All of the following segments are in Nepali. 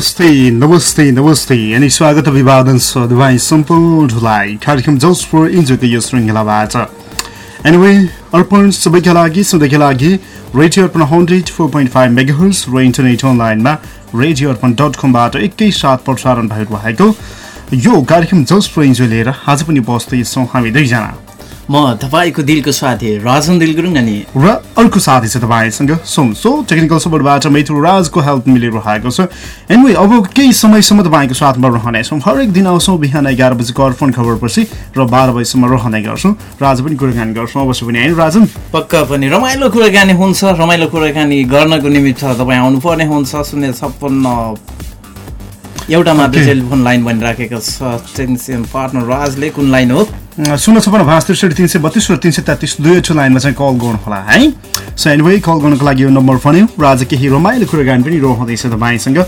नमस्ते नमस्ते नमस्ते। अनि स्वागत अभिवादन छ सम्पूर्णलाई कार्यक्रम जसपुर इन्जोयको यो श्रृङ्खलाबाट एनिवे अर्पण सबैका लागि सधैँका लागि radio Arpan hundred four point five megahertz र इन्टरनेट अनलाइनमा रेडियो अर्पण डट कमबाट एकैसाथ प्रसारण भइरहेको यो कार्यक्रम जसपुर इन्जोय लिएर आज पनि उपस्थित छौँ हामी दुईजना। म तपाईँको दिलको साथी राजन दिल गुरुङ अनि र अर्को साथी छ तपाईँसँग सुन सो टेक्निकल सपोर्टबाट मित्रु राजको हेल्प मिलिरहेको छ। एनवे अब केही समयसम्म तपाईँको साथमा रहनेछौँ हरेक दिन आउँछौँ बिहान एघार बजीको अर्पण खबरपछि र बाह्र बजीसम्म रहने गर्छौँ। राज पनि कुराकानी गर्छौँ। अवश्य पनि होइन राजन? पक्का पनि रमाइलो कुराकानी हुन्छ। रमाइलो कुराकानी गर्नको निमित्त तपाईँ आउनुपर्ने हुन्छ। शून्य छप्पन्न एउटा मात्र टेलिफोन लाइन भनिराखेको छ पार्टनर राजले कुन लाइन हो? शून्य छपन्न पाँच त्रिसठी तिन सय बत्तिस र तिन सय तेत्तिस दुईवटा लाइनमा चाहिँ कल गर्नु होला है? सो एनिवे कल गर्नुको लागि यो नम्बर भन्यो। र आज केही रमाइलो कुराकानी पनि रहँदैछ तपाईँसँग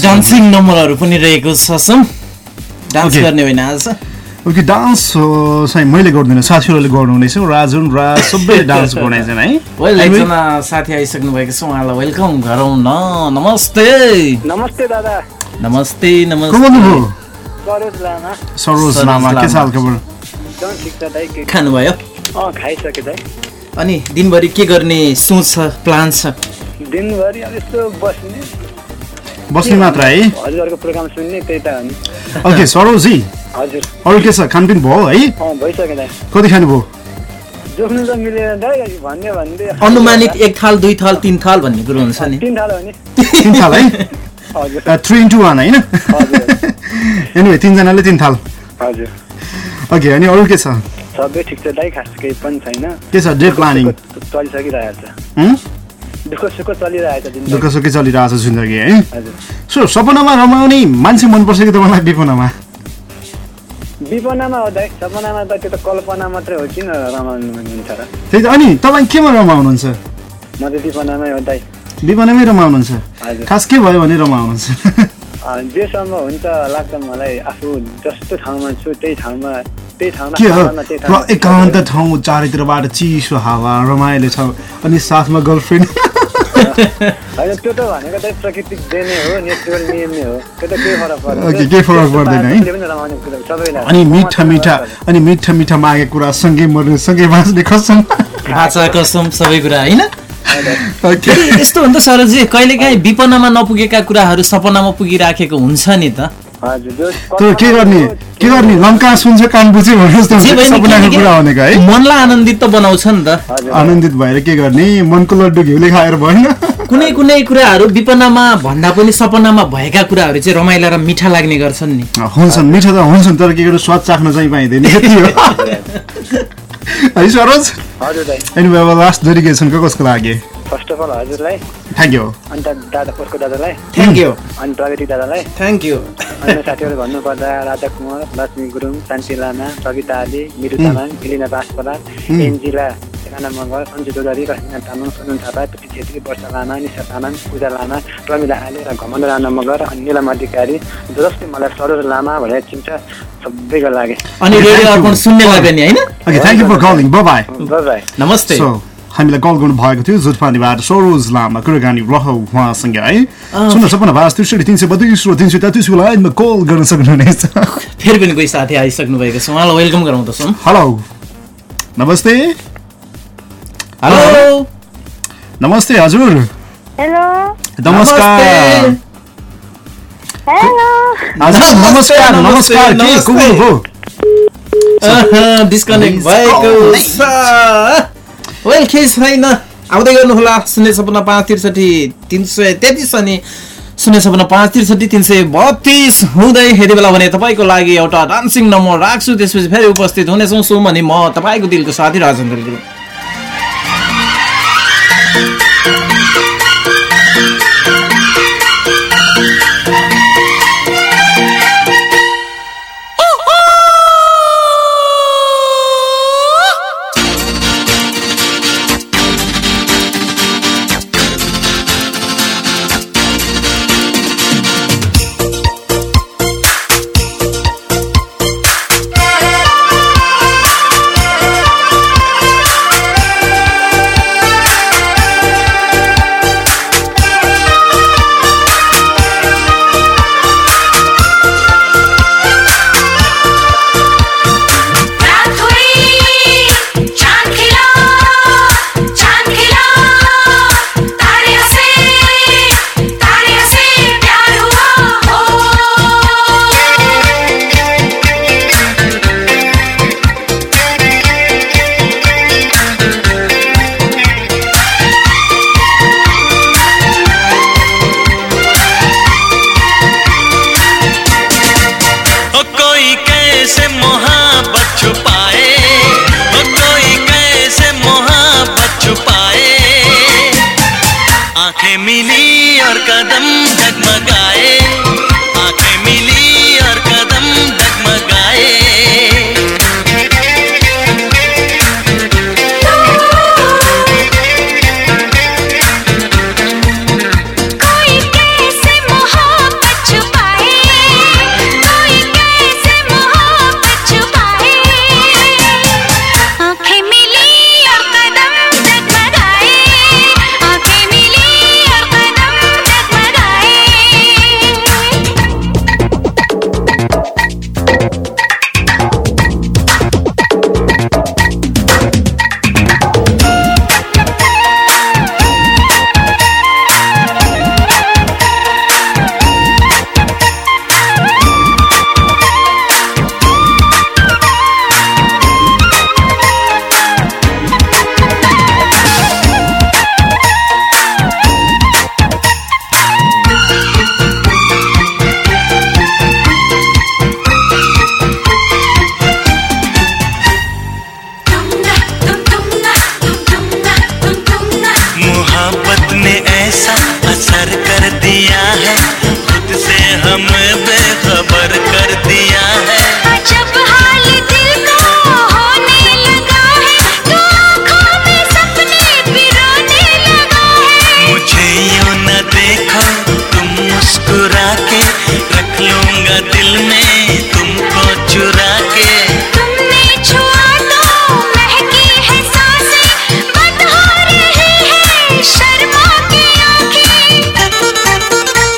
डान्सिङ नम्बरहरू पनि रहेको छ डान्स गर्ने होइन आज। ओके डान्स चाहिँ मैले गर्दिनँ साथीहरूले गर्नुहुनेछ। राजुन राज सबै डान्स गर्नेछन् है? एकजना साथी आइसक्नु भएको छ उहाँलाई वेलकम गरौँ न। नमस्ते। नमस्ते दादा। नमस्ते सरोज लामा। के छ खबर के खानुभयो? अँ खाइसकेँ दाइ अनि दिनभरि के गर्ने सोच छ प्लान छ? दिनभरि अब यस्तो बस्ने। बस्ने मात्र है? हजुरहरूको प्रोग्राम सुन्ने त्यही त हो नि ओके सरोजी हजुर। अरू के छ? खानपिन भयो है? अँ भइसक्यो दाइ कति खानुभयो? जोख्नु त मिलेन दाइ भन्ने भन्दै। अनुमानित एक थाल दुई थाल तिन थाल भन्ने कुरो हुन्छ नि। तिन थाल हो नि। तिन थाल है? हजुर थ्री इन्टु वान होइन? एनिवे तिनजनाले तिन थाल हजुर। ओके अनि अरू के छ? सबै ठिक छ दाइ खास केही पनि छैन। के छ डे प्लानिङ चलिसकिरहेको छ? दुःख सुख चलिरहेको छ जिन्दगी। है? सो सपनामा रमाउने मान्छे मनपर्छ कि तपाईँलाई विपनामा? विपनामा हो दाइ सपनामा त त्यो त कल्पना मात्रै हो किन रमाउनु हुन्छ र? त्यही त अनि तपाईँ केमा रमाउनुहुन्छ? म त विपनामै हो दाइ। विपनामै रमाउनुहुन्छ खास के भयो भने रमाउनुहुन्छ जेसम्म हुन्छ लाग्छ मलाई आफू जस्तो ठाउँमा छु त्यही ठाउँमा के हो? एकान्त ठाउँ चारैतिरबाट चिसो हावा रमाइलो छ अनि साथमा गर्लफ्रेन्ड। होइन त्यो त भनेको चाहिँ प्राकृतिक देने हो नेचुरल नियम नै हो। त्यो त केही फरक पर्दैन। ओके, केही फरक पर्दैन है? अनि मिठा मिठा अनि मिठा मिठा मागेको कुरा सँगै मर्ने सँगै बाँच्ने कसम भाषा कसम सबै कुरा होइन? यस्तो हुन्छ सरजी कहिलेकाहीँ विपन्नमा नपुगेका कुराहरू सपनामा पुगिराखेको हुन्छ नि त। हजुर जो त्यो के गर्ने? के गर्ने? लङ्का सुन्छ कान बुझे मनलाई आनन्दित त बनाउँछ नि त। आनन्दित भएर के गर्ने? मनको लड्डु घिउले खाएर भएन। कुनै कुनै कुराहरू विपन्नमा भन्दा पनि सपनामा भएका कुराहरू चाहिँ रमाइला र मिठा लाग्ने गर्छन् नि। हुन्छन् मिठो त हुन्छन् तर के गर्नु? स्वाद चाख्न चाहिँ पाइँदैन है सरोज? अनि अब लास्ट डेडिकेसन को कसको लागि? फर्स्ट अफ अल हजुरलाई। थ्याङ्क यू अन्त दादा पोस्टको दादालाई। थ्याङ्क यू अनि प्रगति दादालाई। थ्याङ्क यू अन्य साथीहरू भन्नुपर्दा राजा कुमार लक्ष्मी गुरुङ शान्ति लामा सविता आली मिरु तामाङ इलिना बासपला एन्जिला एकाना मगर सञ्जु चौधरी रसिना तामाङ सुनन थापा पिटी छेत्री वर्षा लामा निशा तामाङ पूजा लामा प्रमिला आले र घमण्ड राणा मगर अनि निलम अधिकारी जसले मलाई सरोज लामा भनेर चिन्छ सबैको लागि। अनि रेडियो अर्पण सुन्ने लाग्यो नि होइन? Okay thank you for calling bye bye नमस्ते। सो हामीलाई कल गर्नु भएको थियो जुटपानीबाट सरोज लामा कुराकानी रह उहाँसँग है? सुन्न सपना भाष त्रिसठी तिन सय बत्तिस र तिन सय तेत्तिसको लाइनमा कल गर्न सक्नुहुनेछ। फेरि पनि कोही साथी आइसक्नु भएको छ। उहाँलाई वेलकम गराउँदछौँ। हेलो नमस्ते। हेलो नमस्ते हजुर हेलो नमस्कार हेलो हजुर नमस्कार नमस्कार के को बोल्नुभयो डिस्कनेक्ट भएको छ वेल केही छैन आउँदै गर्नुहोला शून्य सपन्न पाँच त्रिसठी तिन सय तेत्तिस अनि शून्य सपन्न पाँच त्रिसठी तिन सय बत्तिस हुँदै यति बेला भने तपाईँको लागि एउटा डान्सिङ नम्बर राख्छु त्यसपछि फेरि उपस्थित हुनेछौँ सो भने म तपाईँको दिलको साथी राजेन्द्र गुरुङ Thank you.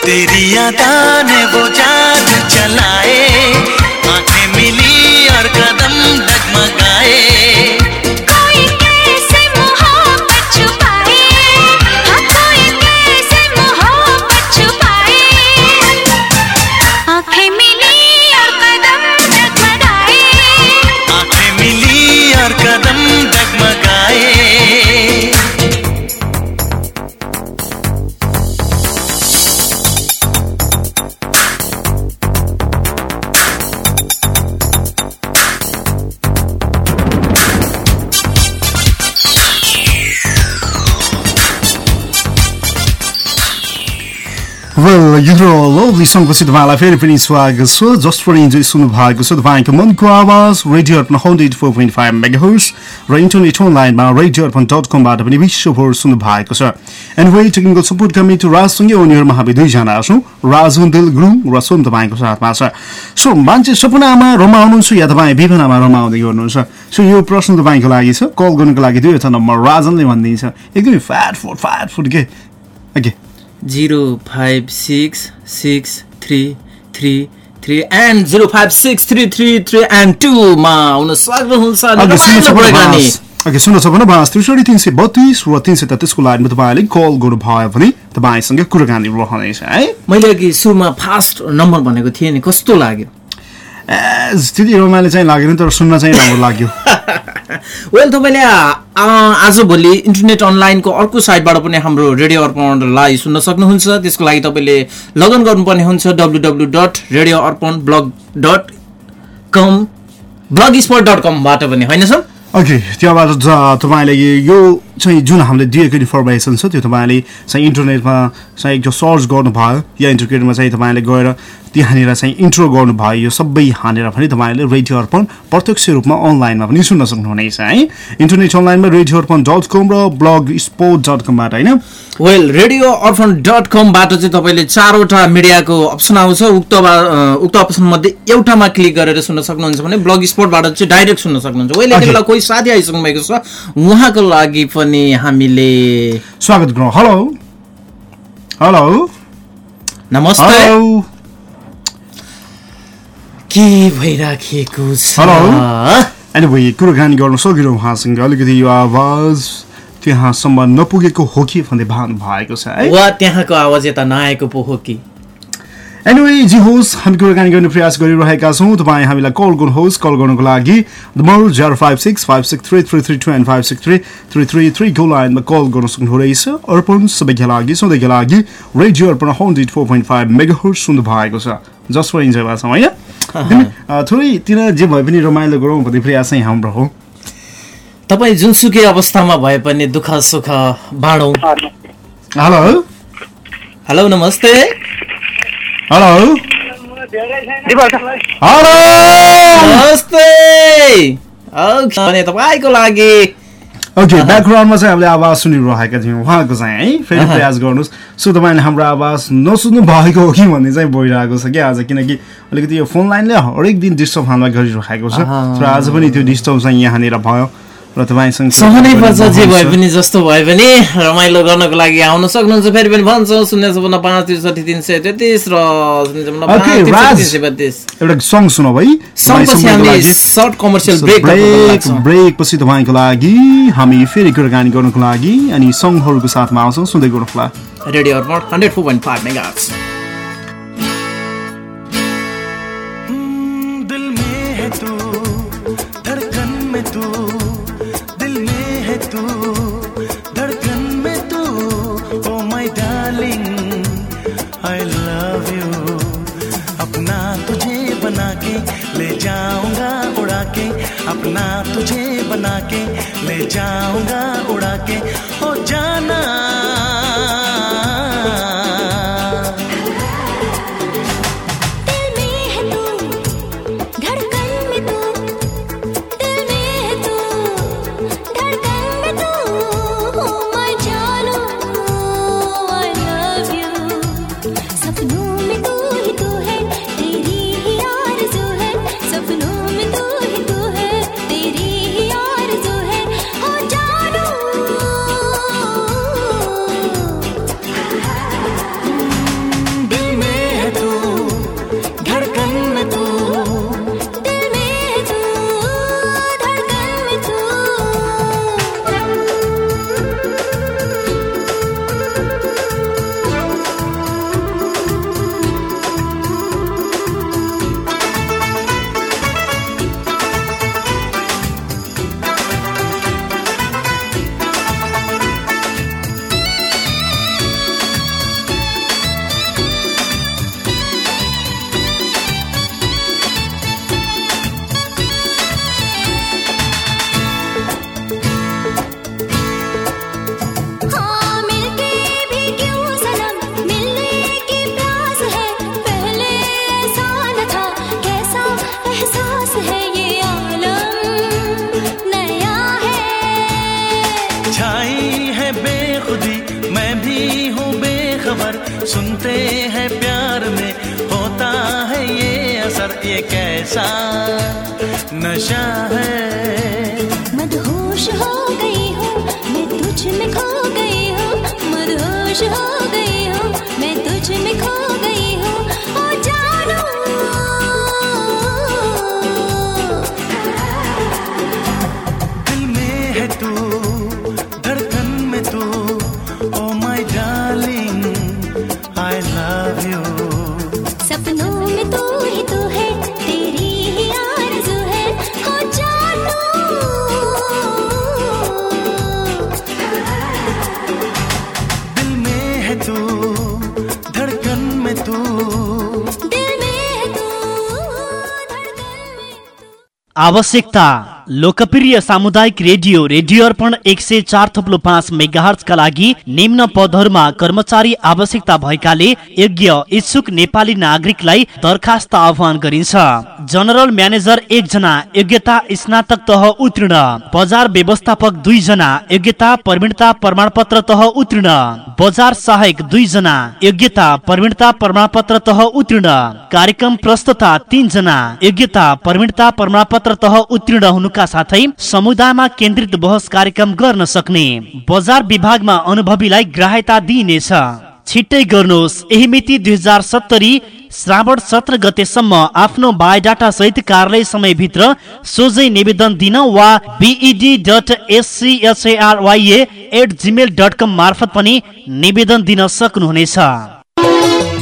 तेरी यादा ने वो जान चलाए। यो लभली सङ्गपछि तपाईँलाई फेरि पनि स्वागत छ जस्ट फर इन्जोय सुन्नु भएको छ तपाईँको मनको आवाज radio Arpan hundred four point five megahertz र इन्टरनेट अनलाइनमा रेडियो अर्पण डट कमबाट पनि विश्वभर सुन्नु भएको छ and way technical support committee राजसँगै उनीहरूमा हामी दुईजना छौँ राजवन्देल गुरुङ र सोम तपाईँको साथमा छ सो मान्छे सपनामा रमाउनुहुन्छ या तपाईँ विपनामा रमाउँदै गर्नुहुन्छ सो यो प्रश्न तपाईँको लागि छ कल गर्नुको लागि दुईवटा नम्बर राजनले भनिदिन्छ एकदमै फ्याट फुड फ्याट फुड के okay zero five six six three three three and zero five six three three three and टूमा आउन सक्नुहुन्छ अघि शून्य रमाइलो कुराकानी। छपन्न अघि शून्य छपन्न पाँच त्रिसठी तिन सय बत्तिस र तिन सय तेत्तिसको लाइनमा तपाईँले कल गर्नुभयो भने तपाईँसँग कुराकानी रहनेछ है? मैले अघि सुरुमा फास्ट नम्बर भनेको थिएँ नि कस्तो लाग्यो? एज त्यति रमाइलो चाहिँ लागेन तर सुन्न चाहिँ राम्रो लाग्यो। वेल तपाईँले आजभोलि इन्टरनेट अनलाइनको अर्को साइटबाट पनि हाम्रो रेडियो अर्पणलाई सुन्न सक्नुहुन्छ। त्यसको लागि तपाईँले लगइन गर्नुपर्ने हुन्छ W W dot radio Arpan blog dot com blogspot dot कमबाट पनि होइन सर? ओके त्यहाँबाट तपाईँले यो चाहिँ जुन हामीले दिएको इन्फर्मेसन छ त्यो तपाईँले चाहिँ इन्टरनेटमा चाहिँ जो सर्च गर्नुभयो या इन्टरनेटमा चाहिँ तपाईँले गएर त्यहाँनिर चाहिँ इन्ट्रो गर्नुभयो यो सबै हानेर पनि तपाईँले रेडियो अर्पण प्रत्यक्ष रूपमा अनलाइनमा पनि सुन्न सक्नुहुनेछ है। इन्टरनेट अनलाइनमा रेडियो अर्पण डट कम र ब्लग स्पोर्ट डट कमबाट होइन? वेल रेडियो अर्फन डट कमबाट चाहिँ तपाईँले चारवटा मिडियाको अप्सन आउँछ उक्त उक्त अप्सन मध्ये एउटामा क्लिक गरेर सुन्न सक्नुहुन्छ भने ब्लग स्पोर्टबाट चाहिँ डाइरेक्ट सुन्न सक्नुहुन्छ। वेल यति. बेला कोही साथी आइसक्नु भएको छ उहाँको लागि पनि हामीले स्वागत गरौँ। हेलो। हेलो। नमस्ते के भइराखेको छ? अनि भाइ कुराकानी गर्न सकिनँ उहाँसँग। अलिकति यो आवाज त्यहाँसम्म नपुगेको हो कि भन्दै भानु भएको छ है। वा त्यहाँको आवाज यता नआएको पो हो कि? एनिवे जी होस् हामी कुराकानी गर्ने प्रयास गरिरहेका छौँ। तपाईँ हामीलाई कल गर्नुहोस् कल गर्नुको लागि number zero five six five six three three three two and five six three three three थ्रीको लाइनमा कल गर्न सक्नुहुनेछ अर्पण सबैका लागि सधैँका लागि radio Arpan hundred four point five mega सुन्नु भएको छ। जसको इन्जोय भएको छ होइन? एकदमै, अँ, थोरै तिर जे भए पनि रमाइलो गरौँ भन्ने प्रयास चाहिँ हाम्रो हो। तपाईँ जुनसुकै अवस्थामा भए पनि दुःख सुख बाँडौँ। हेलो। हेलो नमस्ते। हेलो। हेलो। नमस्ते। ओके, भने तपाईँको लागि। ओके ब्याकग्राउन्डमा चाहिँ हामीले आवाज सुनिरहेका थियौँ। उहाँको चाहिँ है फेरि प्रयास गर्नुहोस्। सो तपाईँले हाम्रो आवाज नसुन्नु भएको हो कि भन्ने चाहिँ भइरहेको छ कि आज किनकि अलिकति यो फोन लाइनले हरेक दिन डिस्टर्ब हामीलाई गरिरहेको छ। र आज पनि त्यो डिस्टर्ब चाहिँ यहाँनिर भयो। र तपाईँसँग सहनै पर्छ जे भए। पनि जस्तो भए पनि रमाइलो गर्नको लागि आउन सक्नुहुन्छ फेरि पनि भन्छौँ शून्य सपन्न पाँच त्रिसठी तिन सय तेत्तिस र एउटा सङ्ग सुनौ है। सर्ट कमर्सियल ब्रेक ब्रेक पछि तपाईँको लागि हामी फेरि कुराकानी गर्नको लागि अनि सङ्घहरूको साथमा आउँछौँ सुन्दै गर्नुहोला। Radio hundred four point five mega अपना तुझे बना के ले जाऊँगा उड़ा के। हो जाना। नशा है। मदहोश हो गई हूँ, मैं तुझ में खो गई हूँ, मदहोश हो गई हूँ, मैं तुझ में खो गई आवश्यकता। लोकप्रिय सामुदायिक रेडियो रेडियो अर्पण एक सय चार थप्लो पाँच मेगाहर्जका लागि निम्न पदहरूमा कर्मचारी आवश्यकता भएकाले योग्य इच्छुक नेपाली नागरिकलाई दरखास्त आह्वान गरिन्छ। जनरल म्यानेजर एकजना योग्यता स्नातक तह उत्तीर्ण। बजार व्यवस्थापक दुईजना योग्यता प्रवीणता प्रमाणपत्र तह उत्तीर्ण। बजार सहायक दुईजना योग्यता प्रवीणता प्रमाणपत्र तह उत्तीर्ण। कार्यक्रम प्रस्तुता तीनजना योग्यता प्रवीणता प्रमाणपत्र तह उत्तीर्ण हुनुका साथै समुदायमा केन्द्रित बहस कार्यक्रम गर्न सक्ने बजार विभागमा अनुभवीलाई ग्राह्यता दिइनेछ। छिट्टै गर्नुहोस् यही मिति दुई हजार सत्तरी श्रावण सत्र गतेसम्म आफ्नो बायोडाटा सहित कार्यालय समयभित्र सोझै निवेदन दिन वा BED dot SCHARYA at Gmail dot com मार्फत पनि निवेदन दिन सक्नुहुनेछ।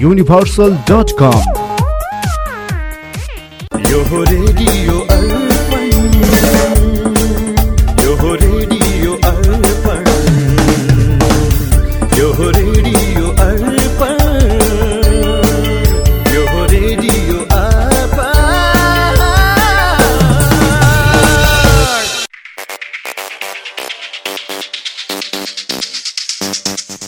universal dot com यो radio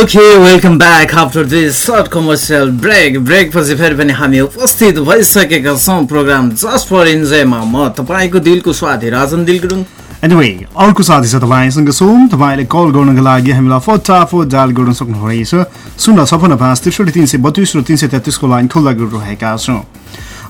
Okay welcome back after this short commercial break break पछि फेरि पनि हामी उपस्थित भइसकेका छौँ प्रोग्राम जस्ट फर इन्जोयमा म तपाईँको दिलको स्वादी राजन दिल गुरुङ एनिवे अर्को साथी छ तपाईँसँग छौँ तपाईँले कल गर्नको लागि हामीलाई फटाफट डायल गर्न सक्नुहुनेछ शून्य छपन्न पाँच त्रिसठी तिन सय बत्तिस र तिन सय तेत्तिसको लाइन खुल्ला गरिरहेका छौँ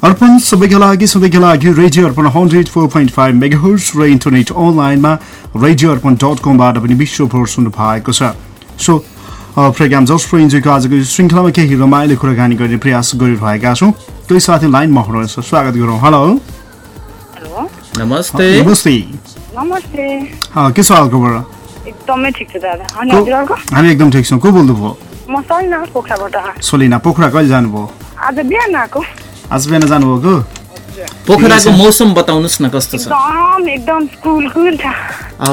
अर्पण सबैका लागि सधैँका लागि radio Arpan hundred four point five megahertz र इन्टरनेट अनलाइनमा रेडियो अर्पण डट कमबाट पनि विश्वभर सुन्नु भएको छ सो प्रोग्राम जस्ट फर इन्जोयको आजको श्रृङ्खलामा केही रमाइलो कुराकानी गर्ने प्रयास गरिरहेका छौँ। कोही साथी लाइनमा हुनुहुन्छ। स्वागत गरौँ। हेलो। हेलो। नमस्ते। नमस्ते। नमस्ते। अँ, के छ हालखबर एकदमै ठिक छ दादा। हामी एकदम ठिक छौँ। को बोल्नुभयो म सलिना पोखराबाट। सोलिना पोखरा कहिले जानुभयो? आज बिहान आएको। आज बिहान जानुभएको? पोखराको मौसम बताउनुहोस् न कस्तो छ? एकदम एकदम कुल कुल छ।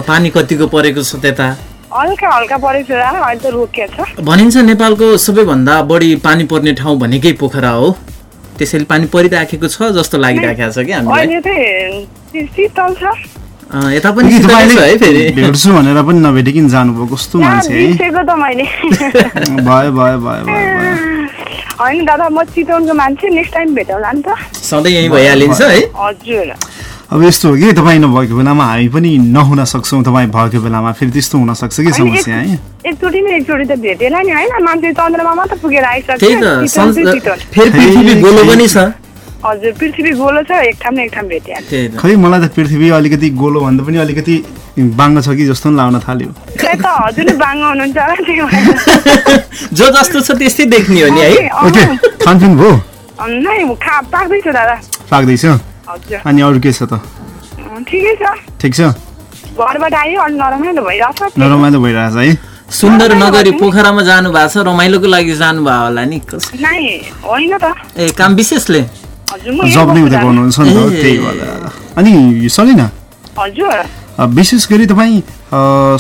पानी कतिको परेको छ त्यता? हल्का हल्का परेको छ दादा अहिले त रोकिएको छ। भनिन्छ नेपालको सबैभन्दा बढी पानी पर्ने ठाउँ भनेकै पोखरा हो। त्यसैले पानी परिराखेको छ जस्तो लागिराखेको छ कि हामीलाई। शीतल छ। अँ, यता पनि है फेरि। भेट्छु भनेर पनि नभेटिकन जानुभयो। कस्तो मान्छे है। भयो भयो भयो भयो होइन दादा म चितवनको मान्छे नेक्स्ट टाइम भेटौँला नि त। सधैँ यहीँ भइहालिन्छ है। हजुर। अब यस्तो हो कि तपाईँ नभएको बेलामा हामी पनि नहुन सक्छौँ तपाईँ भएको बेलामा फेरि त्यस्तो हुन सक्छ कि समस्या है एक- एकचोटि न एकचोटि त भेटेला नि होइन? मान्छे चन्द्रमा मात्र पुगेर आइसक्यो त्यही त चितवन चाहिँ सन्स- चितवन। फेरि पृथ्वी गोलो पनि छ। हजुर पृथ्वी गोलो छ एक ठाउँ न एक ठाउँ भेटिहाल्छ त्यही त। खै मलाई त पृथ्वी अलिकति गोलो भन्दा पनि अलिकति बाङ्गो छ कि जस्तो पनि लाग्न थाल्यो। हजुर बाङ्गो हुनुहुन्छ जो जस्तो छ त्यस्तै देख्ने हो नि है? ओके खानपिन भयो? अँ, नै खा पाक्दैछु दादा। पाक्दैछ। हजुर। अनि अरू के छ त? ठिकै छ। ठिक छ? घरबाट आयो अलि नरमाइलो भइरहेछ। नरमाइलो भइरहेछ है। सुन्दर नगरी पोखरामा जानु भएको छ रमाइलोको लागि जानुभयो होला नि। होइन त। ए काम विशेषले? जब नै उता। गर्नुहुन्छ नि त। त्यही अनि सलिना? हजुर। विशेष गरी तपाईँ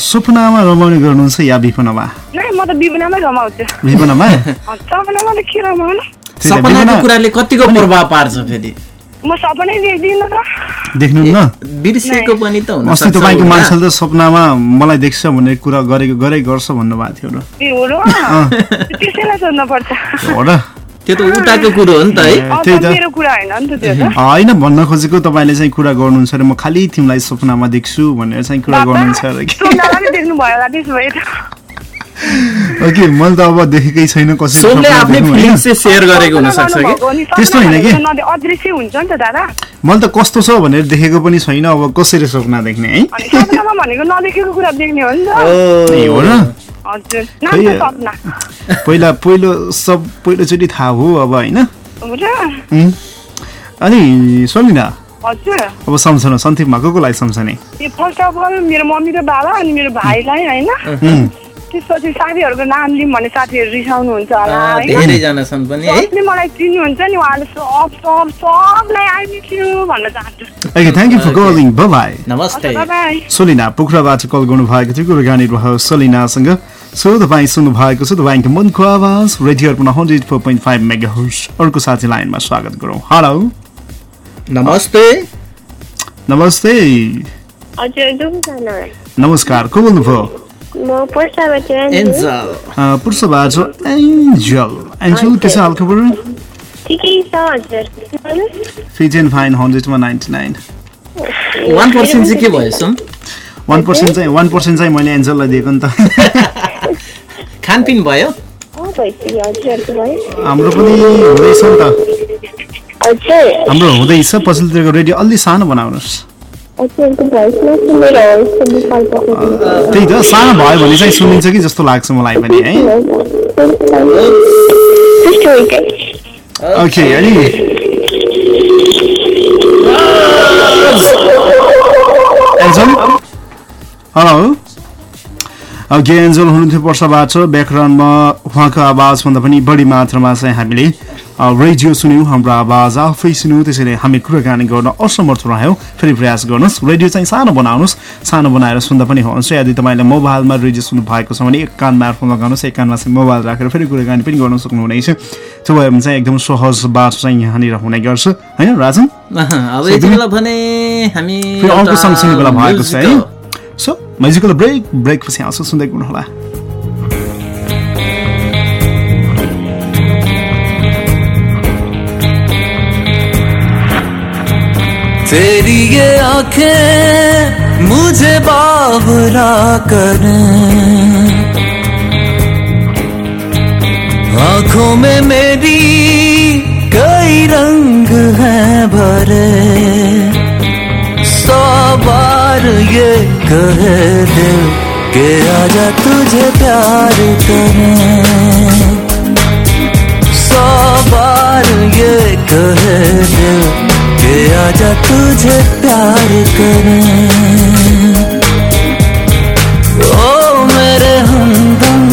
सपनामा रमाउने गर्नुहुन्छ या विपनामा? नै म त बिबनामै रमाउँछु। विपनामा? अँ, सपनामा त के रमाउनु? त्यही त, सपनाको कुराले कतिको प्रभाव पार्छ फेरि? म सपनै देख्दिनँ त। देख्नु न बिर्सेको पनि त हुन अस्ति तपाईँको मान्छेले त सपनामा मलाई देख्छ भन्ने कुरा गरेको गरे गर्छ भन्नुभएको थियो र ए हो र? त्यसैलाई हो र? त्यो त उताको कुरो हो नि त है। होइन नि त त्यो त। होइन भन्न खोजेको तपाईँले चाहिँ कुरा गर्नुहुन्छ अरे म खालि तिमीलाई सपनामा देख्छु भनेर चाहिँ कुरा गर्नुहुन्छ अरे ओके मैले त अब देखेकै छैन त्यस्तो होइन कि? भनेको नदे- अदृश्य हुन्छ नि त दादा। मैले त कस्तो छ भनेर देखेको पनि छैन अब कसरी सपना देख्ने है? अनि सपनामा भनेको नदेखेको कुरा देख्ने हो र? पहिला पहिलो सब पहिलोचोटि थाहा हो अब होइन. अनि सलिना? अब सम्झनु सन्तिमा को कोलाई सम्झने। यो फर्स्ट अफ अल मेरो मम्मी र बाबा अनि मेरो भाइलाई होइन. त्यसपछि साथीहरूको नाम लिउँ भने साथीहरू रिसाउनुहुन्छ होला धेरैजना छन् पनि है? मलाई चिन्नुहुन्छ नि उहाँले सब सब सबलाई आइदिन्छु भन्न चाहन्छु okay thank you for calling bye नमस्ते। बाई सोलिना पोखराबाट कल गर्नु भएको थियो कुराकानी भयो सोलिनासँग। सो तपाईँ सुन्नु भएको छ तपाईँको मनको आवाज radio Arpan hundred four point five mega अर्को साथी लाइनमा स्वागत गरौँ। हेलो नमस्ते। नमस्ते। नमस्कार को बोल्नुभयो? पर्साबाट एन्जल। के छ हालखबर? ठिकै छ हजुर। फिट एन्ड फाइन हन्ड्रेडमा नाइन्टी नाइन वान पर्सेन्ट चाहिँ के वान पर्सेन्ट चाहिँ वान पर्सेन्ट चाहिँ मैले एन्जललाई दिएको नि त। खानपिन भयो। हाम्रो पनि हुँदैछ नि त। हजुर। हाम्रो हुँदैछ पछिल्लोतिरको रेडियो अलि सानो बनाउनुहोस्। त्यही त सानो भयो भने चाहिँ सुनिन्छ कि जस्तो लाग्छ मलाई पनि है। ओके अनि? हेलो ओके एन्जल हुनुहुन्थ्यो वर्षबाट। व्याकरणमा उहाँको आवाजभन्दा पनि बढी मात्रामा चाहिँ हामीले रेडियो सुन्यौँ हाम्रो आवाज आफै सुन्यौँ त्यसैले हामी कुराकानी गर्न असमर्थ रह्यौँ। फेरि प्रयास गर्नुहोस्। रेडियो चाहिँ सानो बनाउनुहोस्। सानो बनाएर सुन्दा पनि हुन्छ यदि तपाईँले मोबाइलमा रेडियो सुन्नु भएको छ भने एक कानमा एयरफोन लगाउनुहोस् एक कानमा चाहिँ मोबाइल राखेर फेरि कुराकानी पनि गर्न सक्नुहुनेछ। त्यो भयो भने चाहिँ एकदम सहज बाटो चाहिँ यहाँनिर हुने गर्छ। होइन राजन? अब यति बेला भने हामी अर्को सँगसँगै बेला भएको छ है। सो म्युजिकल ब्रेक ब्रेक पछि आउँछ सुन्दै गर्नुहोला तेरी ये आँखें मुझे बावरा करें। आँखों में मेरी कई रंग हैं भरे। बार ये कहे दिल के आजा तुझे प्यार करें सौ बार ये कहे दिल के आजा तुझे प्यार करें ओ मेरे हमदम,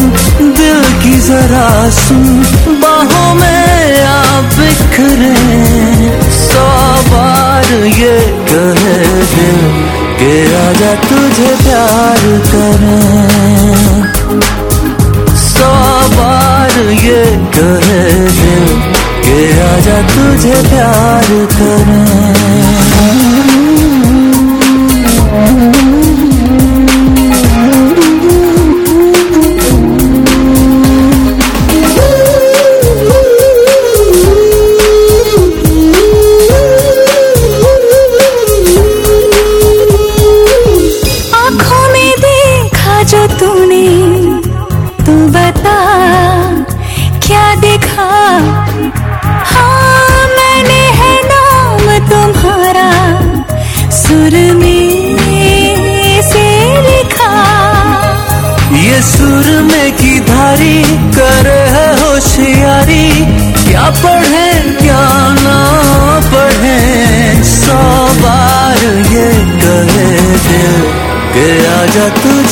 दिल की जरा सुन, बाहों में आप बिखरे। सौ बार ये कहे दिल के आजा तुझे प्यार करें। सौ बार ये कहे दिल के आजा तुझे प्यार आँखों पढ़े क्या ना पढ़े सौ बार ये कहे दिल के आजा तुझे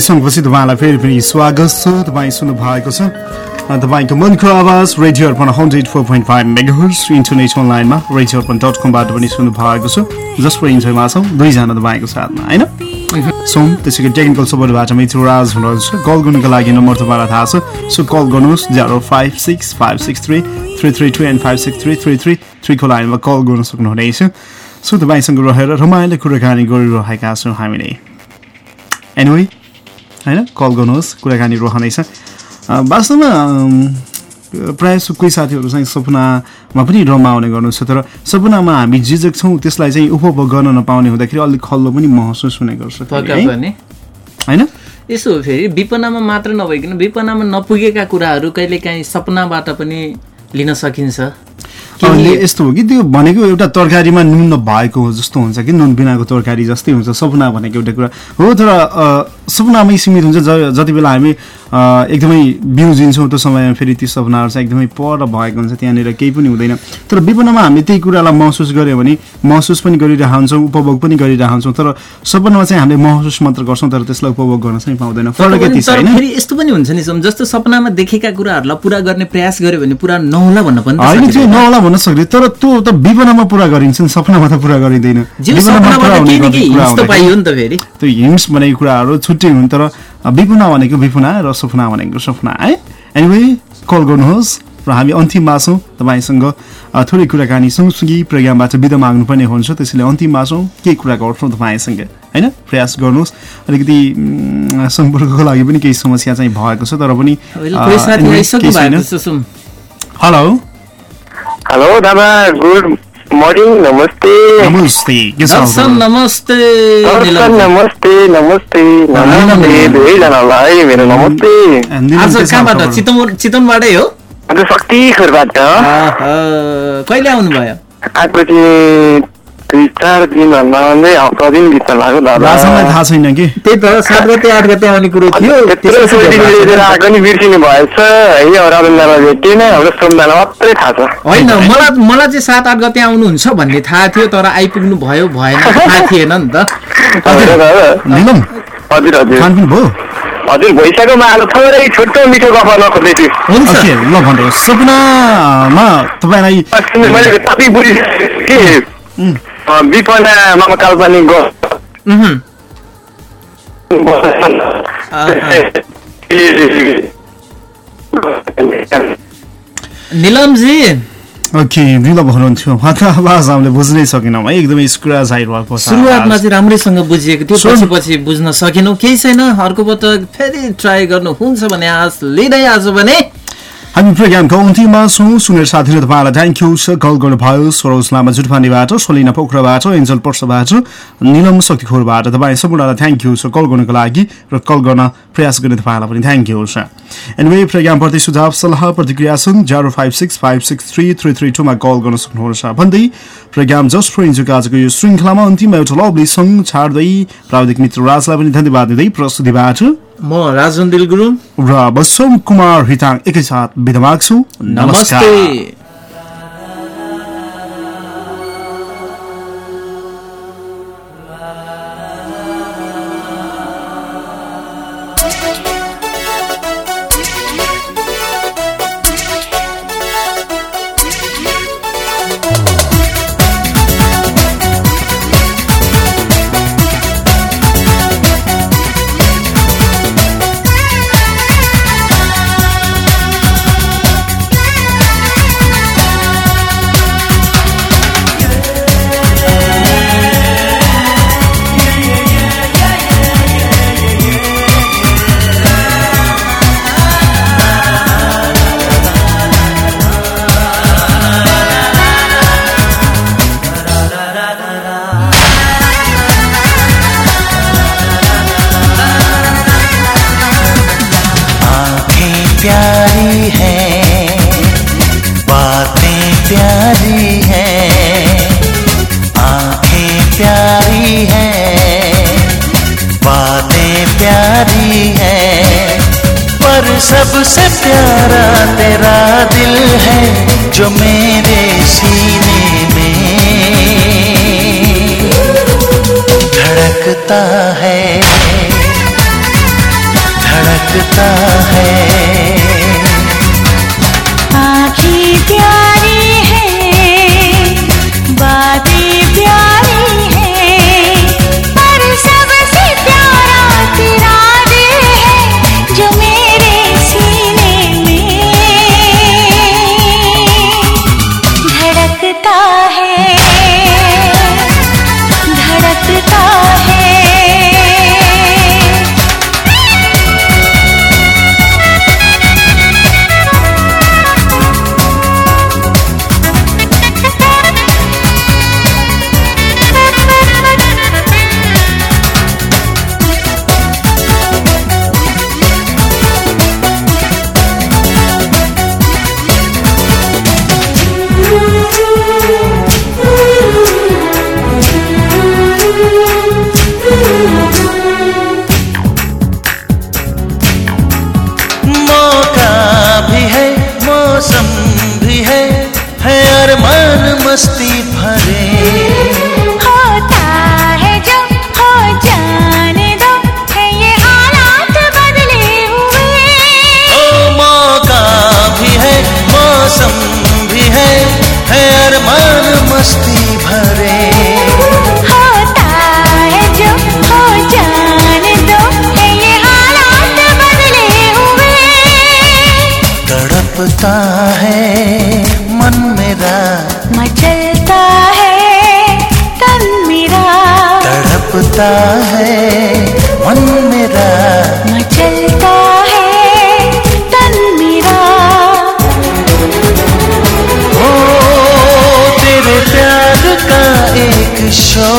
सङ्गपछि तपाईँलाई फेरि पनि स्वागत छ। तपाईँ सुन्नु भएको छ तपाईँको मनको आवाज radio Arpan hundred four point five megahertz internet अनलाइनमा रेडियो अर्पण डट कमबाट पनि सुन्नु भएको छ जसको इन्जोयमा छौँ दुईजना तपाईँको साथमा होइन? सो त्यसै गरी टेक्निकल सपोर्टबाट मित्र राज हुनुहुन्छ। कल गर्नुको लागि नम्बर तपाईँलाई थाहा छ। सो कल गर्नुहोस् zero five six five six three three three two and five six three three three थ्रीको लाइनमा कल गर्न सक्नुहुनेछ। सो तपाईँसँग रहेर रमाइलो कुराकानी गरिरहेका छौँ हामीले। एनिवे होइन? कल गर्नुहोस् कुराकानी रहनेछ वास्तवमा प्रायः जसो कोही साथीहरू चाहिँ सपनामा पनि रमाउने गर्नुहुन्छ तर सपनामा हामी जिजक छौँ त्यसलाई चाहिँ उपभोग गर्न नपाउने हुँदाखेरि अलिक खल्लो पनि महसुस हुने गर्छ। होइन? यसो हो फेरि विपनामा मात्र नभइकन विपनामा नपुगेका कुराहरू कहिलेकाहीँ सपनाबाट पनि लिन सकिन्छ? यस्तो हो कि त्यो भनेको एउटा तरकारीमा नुन नभएको हो जस्तो हुन्छ कि? नुन बिनाको तरकारी जस्तै हुन्छ सपना भनेको एउटा कुरा हो। तर सपनामै सीमित हुन्छ। ज- जति बेला हामी एकदमै बिउजिन्छौँ त्यो समयमा फेरि ती सपनाहरू चाहिँ एकदमै पर भएको हुन्छ त्यहाँनिर केही पनि हुँदैन। तर विपन्नमा हामी त्यही कुरालाई महसुस गऱ्यो भने महसुस पनि गरिरहन्छौँ उपभोग पनि गरिरहन्छौँ। तर सपनामा चाहिँ हामीले महसुस मात्र गर्छौँ तर त्यसलाई उपभोग गर्न चाहिँ पाउँदैन। फरक यति छ होइन यस्तो पनि हुन्छ नि जस्तो सपनामा देखेका कुराहरूलाई पुरा गर्ने प्रयास गर्यो भने पुरा नहुला भन्न पनि होइन त्यो। नहोला सक्ने तर त्यो त विपनामा पुरा गरिन्छ नि सपनामा त पुरा गरिँदैन। हुने केही केही त्यो हिम्स भनेको कुराहरू छुट्टै हुन् तर विपुना भनेको विपुना र सपना भनेको सपना है? एनिवे कल गर्नुहोस् र हामी अन्तिममा छौँ। तपाईँसँग थोरै कुराकानी सँगसँगै प्रोग्रामबाट बिदा माग्नुपर्ने हुन्छ। त्यसैले अन्तिममा छौँ। के कुरा गर्छौँ तपाईँसँग होइन? प्रयास गर्नुहोस्। अलिकति सम्पर्कको लागि पनि केही समस्या चाहिँ भएको छ तर पनि कोही केही हेलो हेलो दादा गुड मर्निङ नमस्ते नमस्ते नमस्ते नमस्ते नमस्ते नमस्ते मेरो नमस्ते आज कहाँबाट चितवन चितवनबाटै हो आज शक्ति खोरबाट कहिले आउनुभयो आएको चाहिँ दुई चार दिनभन्दा भन्दै हप्ता दिन बित्न लाग्यो दादा राजनलाई थाहा छैन कि त्यही त सात गते आठ गते आउने कुरो थियो लिएर। आएको नि बिर्सिनु भएछ है अरविन्दलाई भेटेन हाम्रो सोमदालाई मात्रै थाहा छ होइन मलाई मलाई चाहिँ सात आठ गते आउनुहुन्छ भन्ने थाहा थियो तर आइपुग्नु भयो भएन थाहा थिएन नि त हजुर हजुर हजुर भइसक्यो म आज थोरै छोटो मिठो गफ गर्न खोज्दैछु ओके ल भन्नुहोस् सपनामा तपाईँलाई मैले तपाईँ बुझिसकेँ विपनामा काल्पनिक ग निलमजी ओके निलम हुनुहुन्थ्यो उहाँको आवाज हामीले बुझ्नै सकेनौँ है एकदमै स्क्राच आइरहेको छ सुरुवातमा। चाहिँ राम्रैसँग बुझिएको थियो पछि पछि बुझ्न सकेनौ। केही छैन। अर्को पटक फेरि ट्राई गर्नु। हुन्छ भने आश लिँदै आज भने हामी प्रोग्रामको अन्तिममा छौँ। सुनेर साथीहरू तपाईँलाई थ्याङ्क यू छ कल गर्नुभयो। सरोज लामा जुटपानीबाट सोलिना पोखराबाट एन्जल पर्सबाट निलम शक्तिखोरबाट तपाईँ सम्पूर्णलाई थ्याङ्क यू छ कल गर्नको लागि र कल गर्न प्रयास गर्ने तपाईँलाई पनि थ्याङ्क यू छ एनिवे प्रोग्रामप्रति सुझाव सल्लाह प्रतिक्रिया छन् zero five six five six three call गर्न सक्नुहुन्छ भन्दै प्रोग्राम जस्ट फर इन्जोको आजको यो श्रृङ्खलामा अन्तिममा एउटा लभली सङ्ग छाड्दै प्राविधिक मित्र राजलाई पनि धन्यवाद दिँदै प्रस्तुतिबाट म राजन दिल गुरुङ र बसोम कुमार हिताङ एकैसाथ माग्छु। नमस्कार। नमस्ते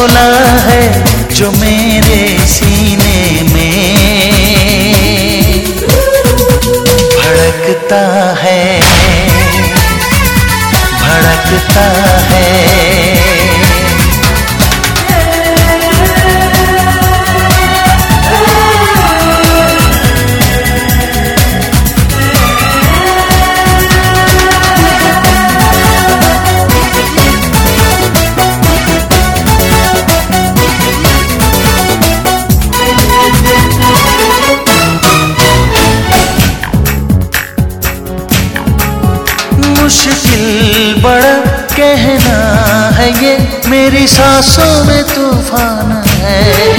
शोला है जो मेरे सीने में। भड़कता है भड़कता है। सांसों में तूफ़ान है।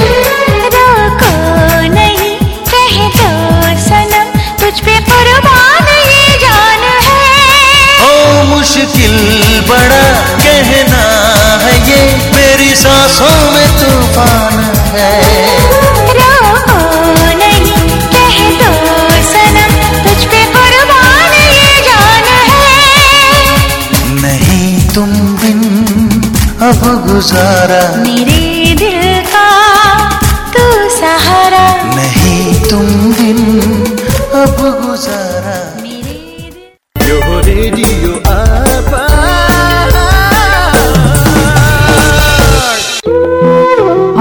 गुजारा। मेरे दिल का तू सहारा। नहीं तुम दिन अब गुजारा। मेरे रेडियो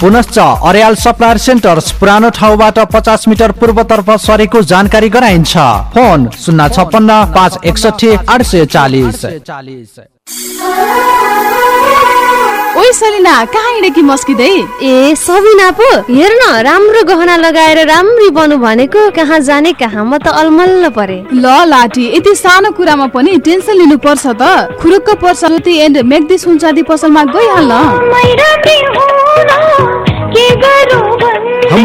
पुनश्च अर्याल सप्लायर सेन्टर्स पुरानो ठाउँबाट पचास मिटर पूर्वतर्फ सरेको जानकारी गराइन्छ। फोन शून्य छप्पन्न पाँच एकसठी आठ सय चालिस। ओइ सलिना कहाँ हिँडेकी मस्किँदै? ए सबिना पो हेर न राम्रो गहना लगाएर राम्री बनु भनेको कहाँ जाने कहाँ म त अलमल्ल परे। ल लाटी यति सानो कुरामा पनि टेन्सन लिनु पर्छ त। खुरुक्क पर्छ एन्ड मेग्दी सुनचाँदी पसलमा गइहाल्न।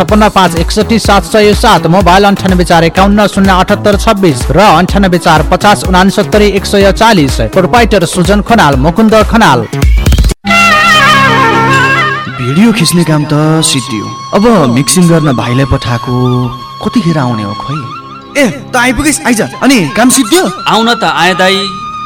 छपन्न पाँच एकसठी सात सय सात मोबाइल अन्ठानब्बे चार एकाउन्न शून्य अठहत्तर छब्बिस र अन्ठानब्बे चार पचास उनासत्तरी एक सय चालिस। प्रोपाइटर सुजन खनाल मुकुन्द खनाल। भिडियो खिच्ने काम त सिद्धियो अब मिक्सिङ गर्न भाइलाई पठाएको कतिखेर आउने हो खोइ ए त आइपुगेस् आइज। अनि काम सिद्धियो आउन त आए दाई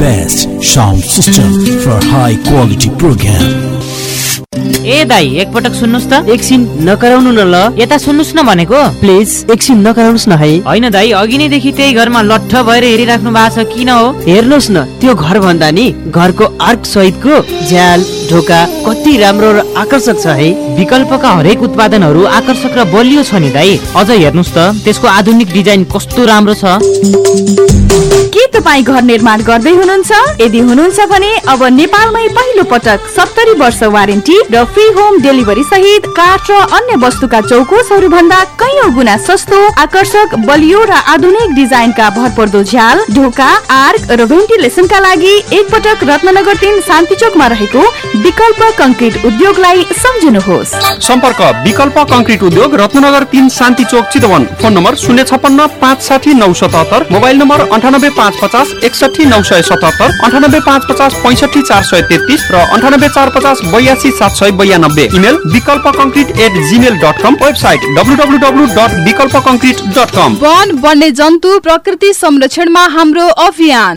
Best sound system for high quality program. ए दाई एकपटक सुन्नुहोस् त। एकछिन नकराउनु न ल। यता सुन्नुहोस् न भनेको। प्लिज एकछिन नकराउनुहोस् न है। होइन दाई अघि नैदेखि त्यही घरमा लट्ठ भएर हेरिराख्नु भएको छ किन हो? हेर्नुहोस् न त्यो घर भन्दा नि घरको आर्क सहितको झ्याल ढोका कति राम्रो र आकर्षक छ है। विकल्पका हरेक उत्पादनहरू आकर्षक र बलियो छ नि दाई। अझ हेर्नुहोस् त त्यसको आधुनिक डिजाइन कस्तो राम्रो छ। के तपाईँ घर निर्माण गर्दै हुनुहुन्छ? यदि हुनुहुन्छ भने अब नेपालमै पहिलो पटक सत्तरी वर्ष वारेन्टी र फ्री होम डेलिभरी सहित काठ र अन्य वस्तुका चौकोसहरू भन्दा कैयौँ गुणा सस्तो आकर्षक बलियो र आधुनिक डिजाइनका भरपर्दो झ्याल ढोका आर्क र भेन्टिलेसनका लागि एकपटक रत्नगर तिन शान्ति चोकमा रहेको विकल्प कंक्रिट उद्योगलाई सम्झिनुहोस्। सम्पर्क विकल्प कंक्रिट उद्योग रत्नगर तिन शान्ति चोक चितवन। फोन नम्बर शून्य छपन्न पाँच साठी नौ सतहत्तर। मोबाइल नम्बर अन्ठानब्बे पाँच पचास एकसठी नौ सय सतहत्तर। अन्ठानब्बे पाँच पचास पैँसठी चार सय तेत्तिस र अन्ठानब्बे चार पचास बयासी सात सय बयानब्बे। Email Bikalpa concrete at gmail dot com. Website W W W dot Bikalpa dot com. वन वन्य जन्तु प्रकृति संरक्षणमा हाम्रो अभियान।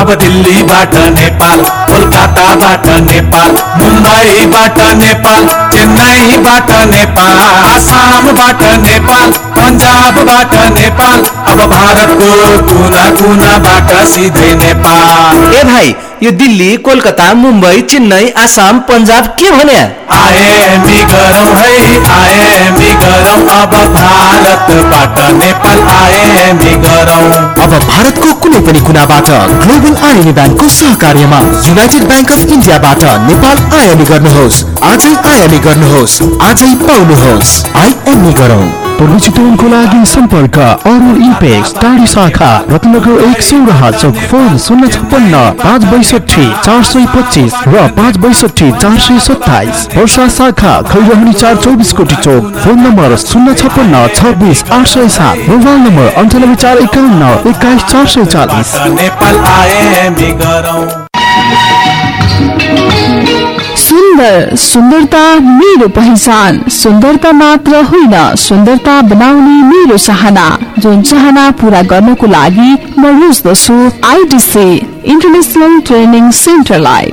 अब दिल्लीबाट नेपाल कोलकाताबाट नेपाल मुम्बईबाट नेपाल चेन्नईबाट नेपाल आसामबाट नेपाल पन्जाबबाट नेपाल अब भारतको कुना कुनाबाट सिधै नेपाल। ए भाइ यो दिल्ली कोलकाता मुम्बई चेन्नई आसाम पन्जाब के भने? आएमी गरौँ है आएमी गरौँ अब भारतबाट नेपाल आएमी गरौँ अब भारतको कुनै पनि कुनाबाट ग्लोबल आइएमई ब्याङ्कको सहकार्यमा युनाइटेड ब्याङ्क अफ इन्डियाबाट नेपाल आइएमई गर्नुहोस् आजै आइएमई गर्नुहोस् आजै पाउनुहोस्। आइएमई गरौँ। पूर्वी लागि सम्पर्क अरुण इपेक्स टाढी शाखा रत्नगर एक सौराहा चौक फोन शून्य छप्पन्न पाँच बैसठी चार सय पच्चिस र पाँच बैसठी चार सय सत्ताइस। वर्षा शाखा खैरहनी चार चौबिस कोटी चौक। फोन नम्बर शून्य छप्पन्न छब्बिस आठ सय सात। मोबाइल नम्बर अन्ठानब्बे चार एकाउन्न एक्काइस चार सय चालिस। सुन्दर सुन्दरता मेरो पहिचान सुन्दरता मात्र होइन सुन्दरता बनाउने मेरो चाहना। जुन चाहना पूरा गर्नको लागि म रोज्दछु IDC international training सेन्टरलाई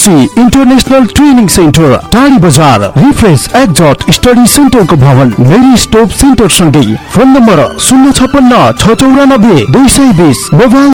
ITC international training centre Tadhi बजार रिफ्रेस एक्जट स्टडी सेन्टरको भवन मेरी स्टोप सेन्टर सँगै। फोन नम्बर शून्य छपन्न छ चौरानब्बे दुई सय बिस मोबाइल